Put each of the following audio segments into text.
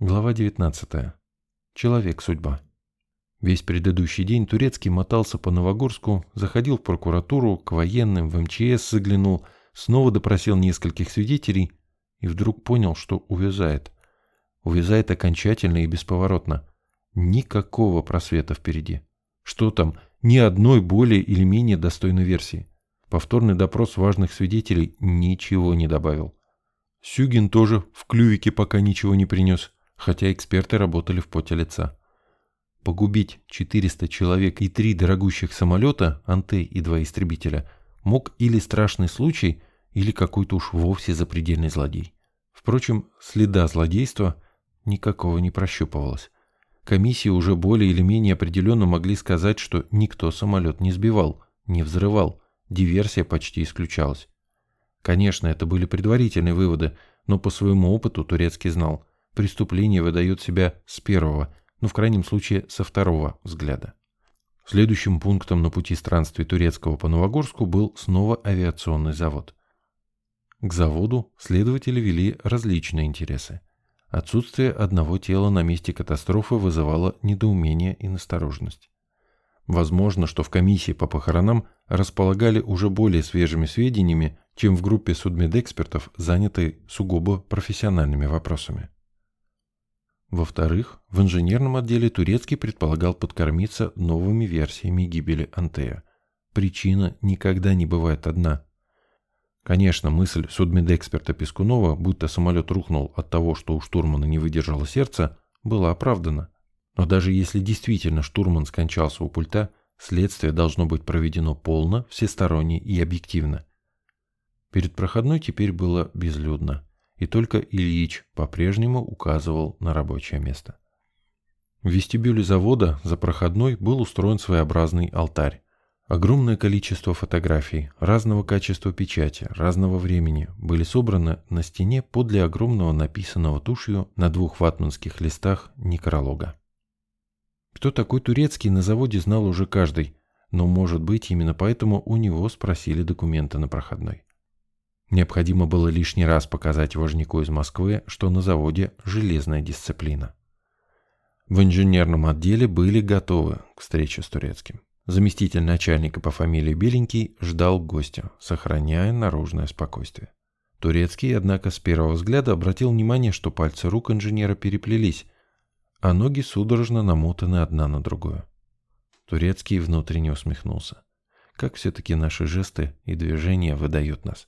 Глава 19. Человек-судьба. Весь предыдущий день Турецкий мотался по Новогорску, заходил в прокуратуру, к военным, в МЧС заглянул, снова допросил нескольких свидетелей и вдруг понял, что увязает. Увязает окончательно и бесповоротно. Никакого просвета впереди. Что там, ни одной более или менее достойной версии. Повторный допрос важных свидетелей ничего не добавил. Сюгин тоже в клювике пока ничего не принес хотя эксперты работали в поте лица. Погубить 400 человек и три дорогущих самолета, Анте и два истребителя, мог или страшный случай, или какой-то уж вовсе запредельный злодей. Впрочем, следа злодейства никакого не прощупывалось. Комиссии уже более или менее определенно могли сказать, что никто самолет не сбивал, не взрывал, диверсия почти исключалась. Конечно, это были предварительные выводы, но по своему опыту Турецкий знал, преступление выдает себя с первого, ну в крайнем случае со второго взгляда. Следующим пунктом на пути странствий турецкого по Новогорску был снова авиационный завод. К заводу следователи вели различные интересы. Отсутствие одного тела на месте катастрофы вызывало недоумение и настороженность. Возможно, что в комиссии по похоронам располагали уже более свежими сведениями, чем в группе судмедэкспертов, занятой сугубо профессиональными вопросами. Во-вторых, в инженерном отделе Турецкий предполагал подкормиться новыми версиями гибели Антея. Причина никогда не бывает одна. Конечно, мысль судмедэксперта Пескунова, будто самолет рухнул от того, что у штурмана не выдержало сердце, была оправдана. Но даже если действительно штурман скончался у пульта, следствие должно быть проведено полно, всесторонне и объективно. Перед проходной теперь было безлюдно и только Ильич по-прежнему указывал на рабочее место. В вестибюле завода за проходной был устроен своеобразный алтарь. Огромное количество фотографий разного качества печати, разного времени были собраны на стене подле огромного написанного тушью на двух ватманских листах некролога. Кто такой турецкий на заводе знал уже каждый, но, может быть, именно поэтому у него спросили документы на проходной. Необходимо было лишний раз показать вожнику из Москвы, что на заводе железная дисциплина. В инженерном отделе были готовы к встрече с турецким. Заместитель начальника по фамилии Беленький ждал гостя, сохраняя наружное спокойствие. Турецкий, однако, с первого взгляда обратил внимание, что пальцы рук инженера переплелись, а ноги судорожно намотаны одна на другую. Турецкий внутренне усмехнулся. Как все-таки наши жесты и движения выдают нас.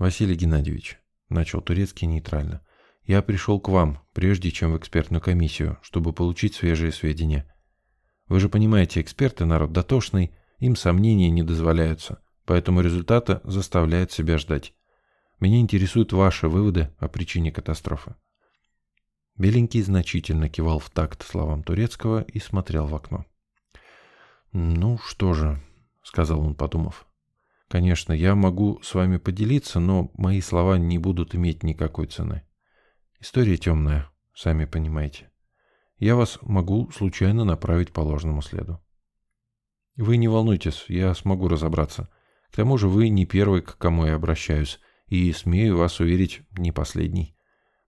«Василий Геннадьевич», — начал Турецкий нейтрально, — «я пришел к вам, прежде чем в экспертную комиссию, чтобы получить свежие сведения. Вы же понимаете, эксперты народ дотошный, им сомнения не дозволяются, поэтому результаты заставляют себя ждать. Меня интересуют ваши выводы о причине катастрофы». Беленький значительно кивал в такт словам Турецкого и смотрел в окно. «Ну что же», — сказал он, подумав, Конечно, я могу с вами поделиться, но мои слова не будут иметь никакой цены. История темная, сами понимаете. Я вас могу случайно направить по ложному следу. Вы не волнуйтесь, я смогу разобраться. К тому же вы не первый, к кому я обращаюсь, и, смею вас уверить, не последний.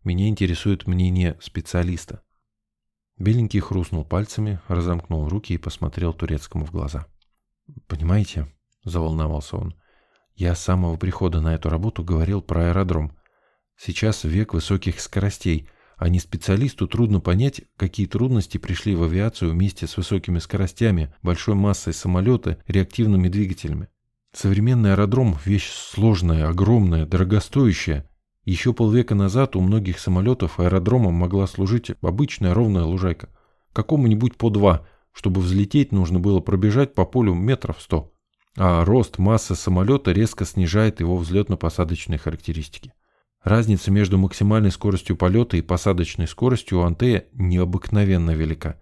Меня интересует мнение специалиста. Беленький хрустнул пальцами, разомкнул руки и посмотрел турецкому в глаза. «Понимаете, — заволновался он. «Я с самого прихода на эту работу говорил про аэродром. Сейчас век высоких скоростей, а не специалисту трудно понять, какие трудности пришли в авиацию вместе с высокими скоростями, большой массой самолета, реактивными двигателями. Современный аэродром – вещь сложная, огромная, дорогостоящая. Еще полвека назад у многих самолетов аэродромом могла служить обычная ровная лужайка. Какому-нибудь по два, чтобы взлететь, нужно было пробежать по полю метров сто а рост массы самолета резко снижает его взлетно-посадочные характеристики. Разница между максимальной скоростью полета и посадочной скоростью у Антея необыкновенно велика.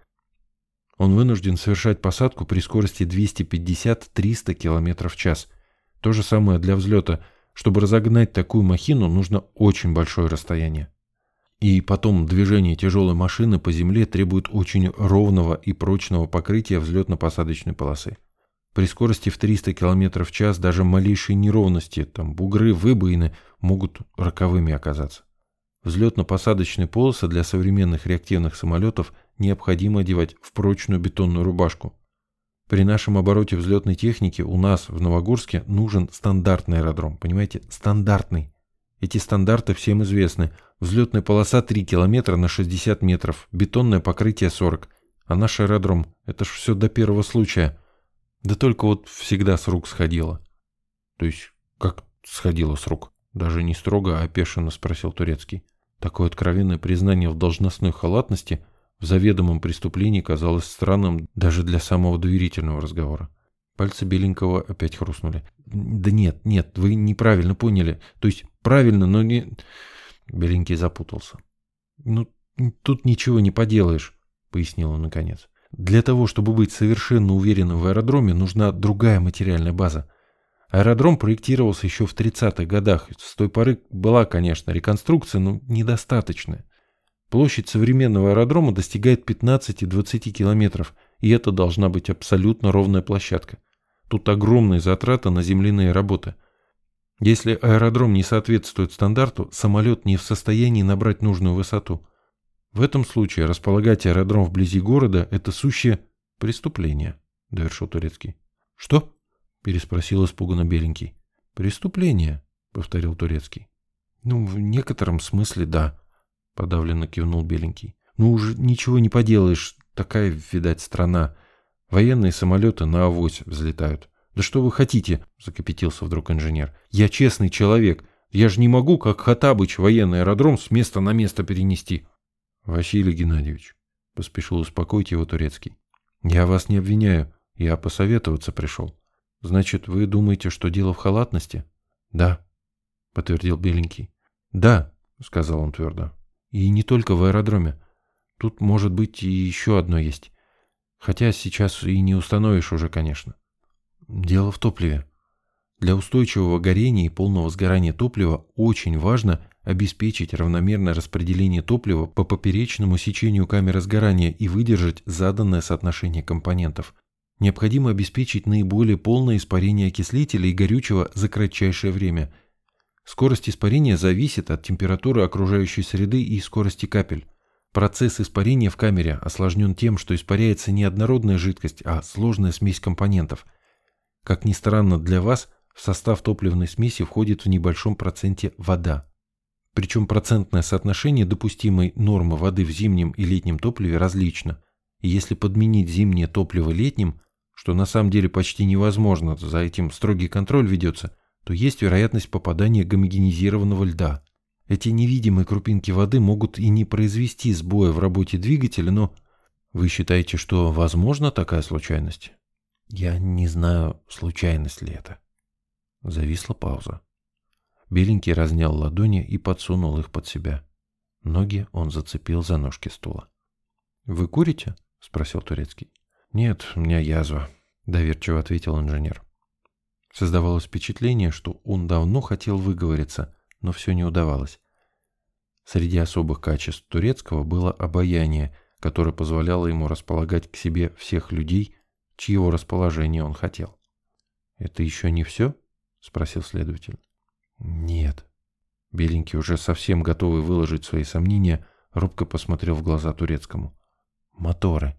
Он вынужден совершать посадку при скорости 250-300 км в час. То же самое для взлета. Чтобы разогнать такую махину, нужно очень большое расстояние. И потом движение тяжелой машины по земле требует очень ровного и прочного покрытия взлетно-посадочной полосы. При скорости в 300 км в час даже малейшие неровности, там бугры, выбоины могут роковыми оказаться. Взлетно-посадочные полосы для современных реактивных самолетов необходимо одевать в прочную бетонную рубашку. При нашем обороте взлетной техники у нас в Новогорске нужен стандартный аэродром. Понимаете? Стандартный. Эти стандарты всем известны. Взлетная полоса 3 километра на 60 метров, бетонное покрытие 40. А наш аэродром, это ж все до первого случая. Да только вот всегда с рук сходило. То есть, как сходило с рук? Даже не строго, а опешенно спросил Турецкий. Такое откровенное признание в должностной халатности в заведомом преступлении казалось странным даже для самого доверительного разговора. Пальцы Беленького опять хрустнули. «Да нет, нет, вы неправильно поняли. То есть правильно, но не...» Беленький запутался. «Ну, тут ничего не поделаешь», — пояснил он наконец. «Для того, чтобы быть совершенно уверенным в аэродроме, нужна другая материальная база. Аэродром проектировался еще в 30-х годах. С той поры была, конечно, реконструкция, но недостаточная. Площадь современного аэродрома достигает 15-20 километров, и это должна быть абсолютно ровная площадка. Тут огромные затраты на земляные работы. Если аэродром не соответствует стандарту, самолет не в состоянии набрать нужную высоту. В этом случае располагать аэродром вблизи города – это сущее преступление, довершил Турецкий. Что? переспросил испуганно Беленький. Преступление, повторил Турецкий. Ну, в некотором смысле да, подавленно кивнул Беленький. Ну уже ничего не поделаешь, такая, видать, страна. Военные самолеты на авось взлетают. «Да что вы хотите?» – закипятился вдруг инженер. «Я честный человек. Я же не могу, как Хатабыч, военный аэродром с места на место перенести». «Василий Геннадьевич», – поспешил успокоить его Турецкий. «Я вас не обвиняю. Я посоветоваться пришел. Значит, вы думаете, что дело в халатности?» «Да», – подтвердил Беленький. «Да», – сказал он твердо. «И не только в аэродроме. Тут, может быть, и еще одно есть. Хотя сейчас и не установишь уже, конечно. Дело в топливе. Для устойчивого горения и полного сгорания топлива очень важно обеспечить равномерное распределение топлива по поперечному сечению камеры сгорания и выдержать заданное соотношение компонентов. Необходимо обеспечить наиболее полное испарение окислителя и горючего за кратчайшее время. Скорость испарения зависит от температуры окружающей среды и скорости капель. Процесс испарения в камере осложнен тем, что испаряется не однородная жидкость, а сложная смесь компонентов. Как ни странно для вас, в состав топливной смеси входит в небольшом проценте вода. Причем процентное соотношение допустимой нормы воды в зимнем и летнем топливе различно. И если подменить зимнее топливо летним, что на самом деле почти невозможно, за этим строгий контроль ведется, то есть вероятность попадания гомогенизированного льда. Эти невидимые крупинки воды могут и не произвести сбоя в работе двигателя, но вы считаете, что возможна такая случайность? Я не знаю, случайность ли это. Зависла пауза. Беленький разнял ладони и подсунул их под себя. Ноги он зацепил за ножки стула. «Вы курите?» — спросил Турецкий. «Нет, у меня язва», — доверчиво ответил инженер. Создавалось впечатление, что он давно хотел выговориться, но все не удавалось. Среди особых качеств турецкого было обаяние, которое позволяло ему располагать к себе всех людей, чьего расположения он хотел. «Это еще не все?» — спросил следователь. «Нет». Беленький, уже совсем готовый выложить свои сомнения, робко посмотрел в глаза турецкому. «Моторы».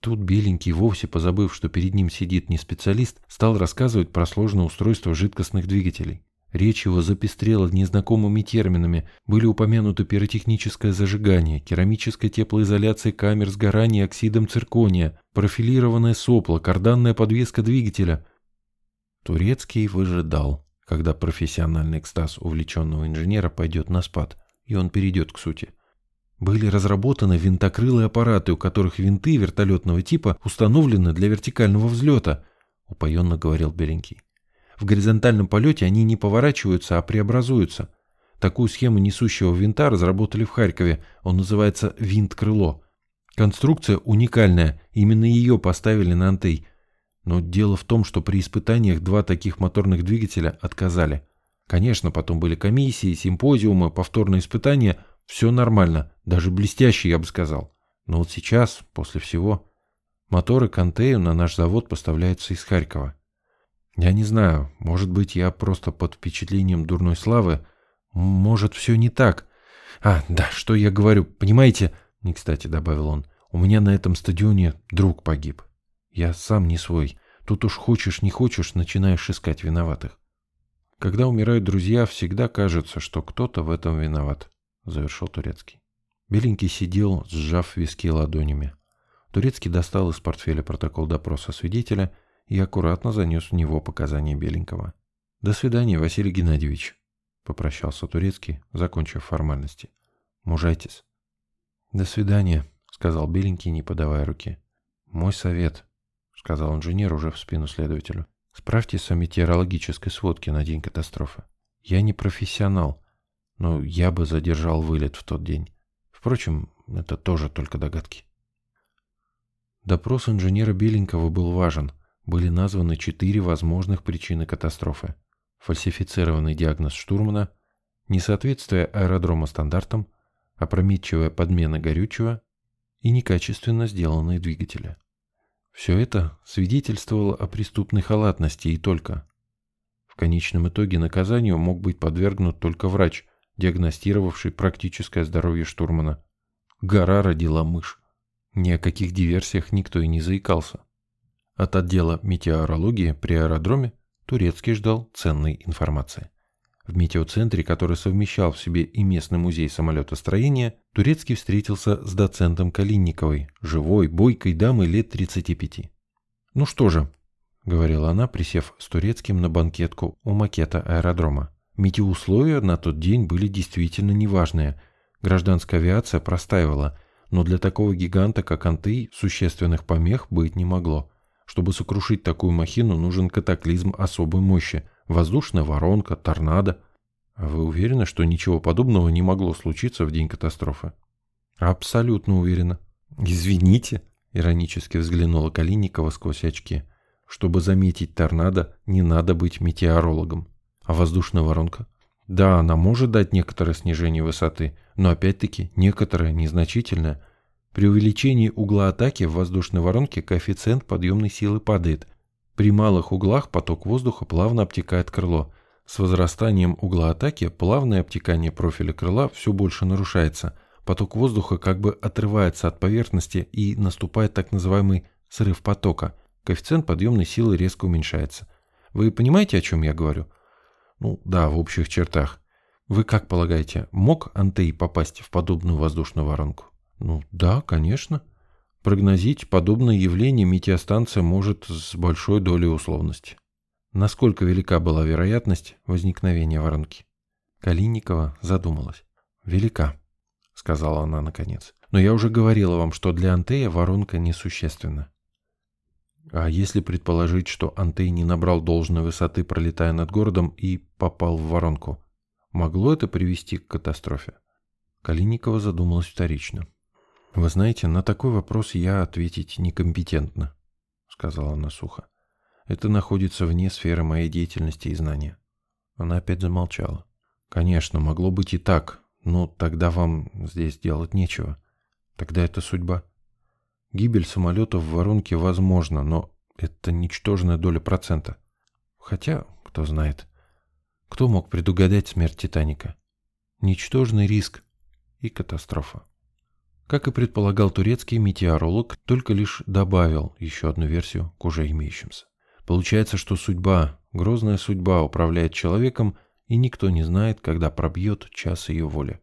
Тут Беленький, вовсе позабыв, что перед ним сидит не специалист, стал рассказывать про сложное устройство жидкостных двигателей. Речь его запестрела незнакомыми терминами, были упомянуты пиротехническое зажигание, керамическая теплоизоляция камер сгорания оксидом циркония, профилированное сопло, карданная подвеска двигателя. Турецкий выжидал, когда профессиональный экстаз увлеченного инженера пойдет на спад, и он перейдет к сути. Были разработаны винтокрылые аппараты, у которых винты вертолетного типа установлены для вертикального взлета, упоенно говорил Беленький. В горизонтальном полете они не поворачиваются, а преобразуются. Такую схему несущего винта разработали в Харькове. Он называется винт-крыло. Конструкция уникальная, именно ее поставили на Антей. Но дело в том, что при испытаниях два таких моторных двигателя отказали. Конечно, потом были комиссии, симпозиумы, повторные испытания. Все нормально, даже блестяще, я бы сказал. Но вот сейчас, после всего, моторы Контею на наш завод поставляются из Харькова. Я не знаю, может быть, я просто под впечатлением дурной славы. Может, все не так. А, да, что я говорю, понимаете, не кстати добавил он, у меня на этом стадионе друг погиб. Я сам не свой. Тут уж хочешь не хочешь, начинаешь искать виноватых. Когда умирают друзья, всегда кажется, что кто-то в этом виноват, завершил Турецкий. Беленький сидел, сжав виски ладонями. Турецкий достал из портфеля протокол допроса свидетеля и аккуратно занес в него показания Беленького. «До свидания, Василий Геннадьевич», — попрощался Турецкий, закончив формальности. «Мужайтесь». «До свидания», — сказал Беленький, не подавая руки. «Мой совет», — сказал инженер уже в спину следователю. «Справьтесь о метеорологической сводке на день катастрофы. Я не профессионал, но я бы задержал вылет в тот день. Впрочем, это тоже только догадки». Допрос инженера Беленького был важен. Были названы четыре возможных причины катастрофы фальсифицированный диагноз штурмана, несоответствие аэродрома стандартам, опрометчивая подмена горючего и некачественно сделанные двигатели. Все это свидетельствовало о преступной халатности и только. В конечном итоге наказанию мог быть подвергнут только врач, диагностировавший практическое здоровье штурмана. Гора родила мышь. Ни о каких диверсиях никто и не заикался. От отдела метеорологии при аэродроме Турецкий ждал ценной информации. В метеоцентре, который совмещал в себе и местный музей самолетостроения, Турецкий встретился с доцентом Калинниковой, живой, бойкой дамой лет 35. «Ну что же», — говорила она, присев с Турецким на банкетку у макета аэродрома, «метеоусловия на тот день были действительно неважные. Гражданская авиация простаивала, но для такого гиганта, как Антей, существенных помех быть не могло. Чтобы сокрушить такую махину, нужен катаклизм особой мощи. Воздушная воронка, торнадо. А вы уверены, что ничего подобного не могло случиться в день катастрофы? Абсолютно уверена. Извините, иронически взглянула Калинникова сквозь очки. Чтобы заметить торнадо, не надо быть метеорологом. А воздушная воронка? Да, она может дать некоторое снижение высоты, но опять-таки некоторое незначительное – при увеличении угла атаки в воздушной воронке коэффициент подъемной силы падает. При малых углах поток воздуха плавно обтекает крыло. С возрастанием угла атаки плавное обтекание профиля крыла все больше нарушается. Поток воздуха как бы отрывается от поверхности и наступает так называемый срыв потока. Коэффициент подъемной силы резко уменьшается. Вы понимаете, о чем я говорю? Ну да, в общих чертах. Вы как полагаете, мог Антей попасть в подобную воздушную воронку? Ну да, конечно. Прогнозить подобное явление метеостанция может с большой долей условности. Насколько велика была вероятность возникновения воронки? Калинникова задумалась. «Велика», — сказала она наконец. «Но я уже говорила вам, что для Антея воронка несущественна». А если предположить, что Антей не набрал должной высоты, пролетая над городом, и попал в воронку, могло это привести к катастрофе? Калинникова задумалась вторично. «Вы знаете, на такой вопрос я ответить некомпетентно», — сказала она сухо. «Это находится вне сферы моей деятельности и знания». Она опять замолчала. «Конечно, могло быть и так, но тогда вам здесь делать нечего. Тогда это судьба. Гибель самолета в воронке возможна, но это ничтожная доля процента. Хотя, кто знает. Кто мог предугадать смерть Титаника? Ничтожный риск и катастрофа. Как и предполагал турецкий метеоролог, только лишь добавил еще одну версию к уже имеющимся. Получается, что судьба, грозная судьба управляет человеком, и никто не знает, когда пробьет час ее воли.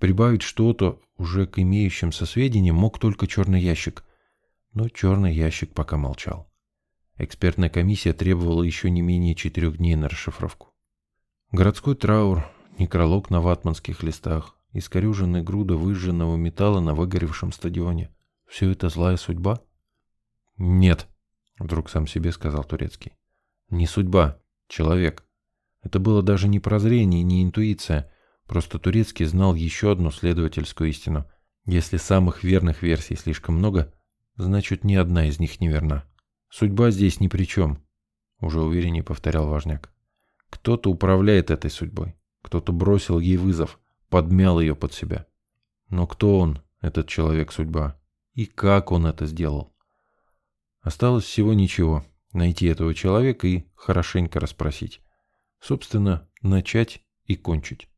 Прибавить что-то уже к имеющимся сведениям мог только черный ящик. Но черный ящик пока молчал. Экспертная комиссия требовала еще не менее четырех дней на расшифровку. Городской траур, некролог на ватманских листах, искореженная груда выжженного металла на выгоревшем стадионе. Все это злая судьба? Нет, вдруг сам себе сказал Турецкий. Не судьба, человек. Это было даже не прозрение, не интуиция. Просто Турецкий знал еще одну следовательскую истину. Если самых верных версий слишком много, значит ни одна из них не верна. Судьба здесь ни при чем, уже увереннее повторял Важняк. Кто-то управляет этой судьбой, кто-то бросил ей вызов – подмял ее под себя. Но кто он, этот человек-судьба? И как он это сделал? Осталось всего ничего. Найти этого человека и хорошенько расспросить. Собственно, начать и кончить.